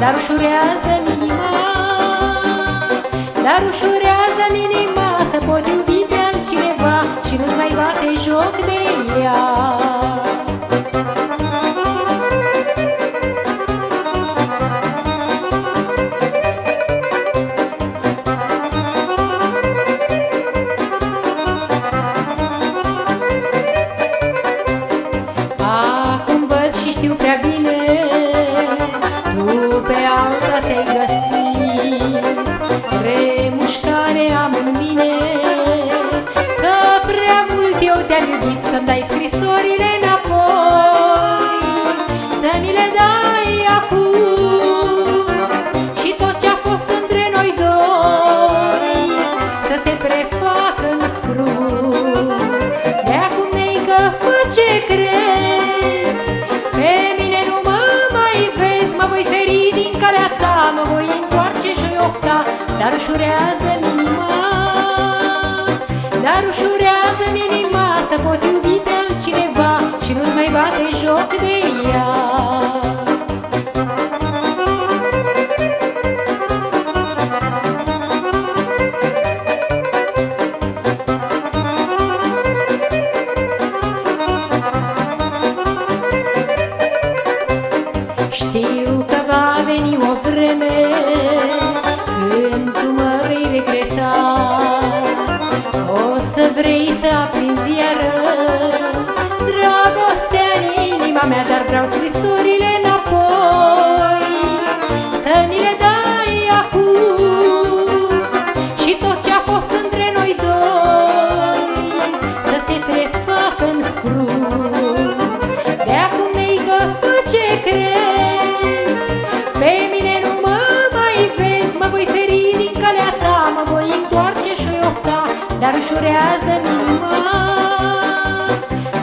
Dar ușurează-mi inima Dar ușurează-mi inima Să pot iubi pe altcineva Și nu-ți mai bate joc de ea. mă voi întoarce și ofta, dar ușurează-mi inima, dar ușurează-mi inima să pot iubi ușurează minima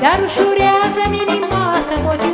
Dar ușurează minima să pot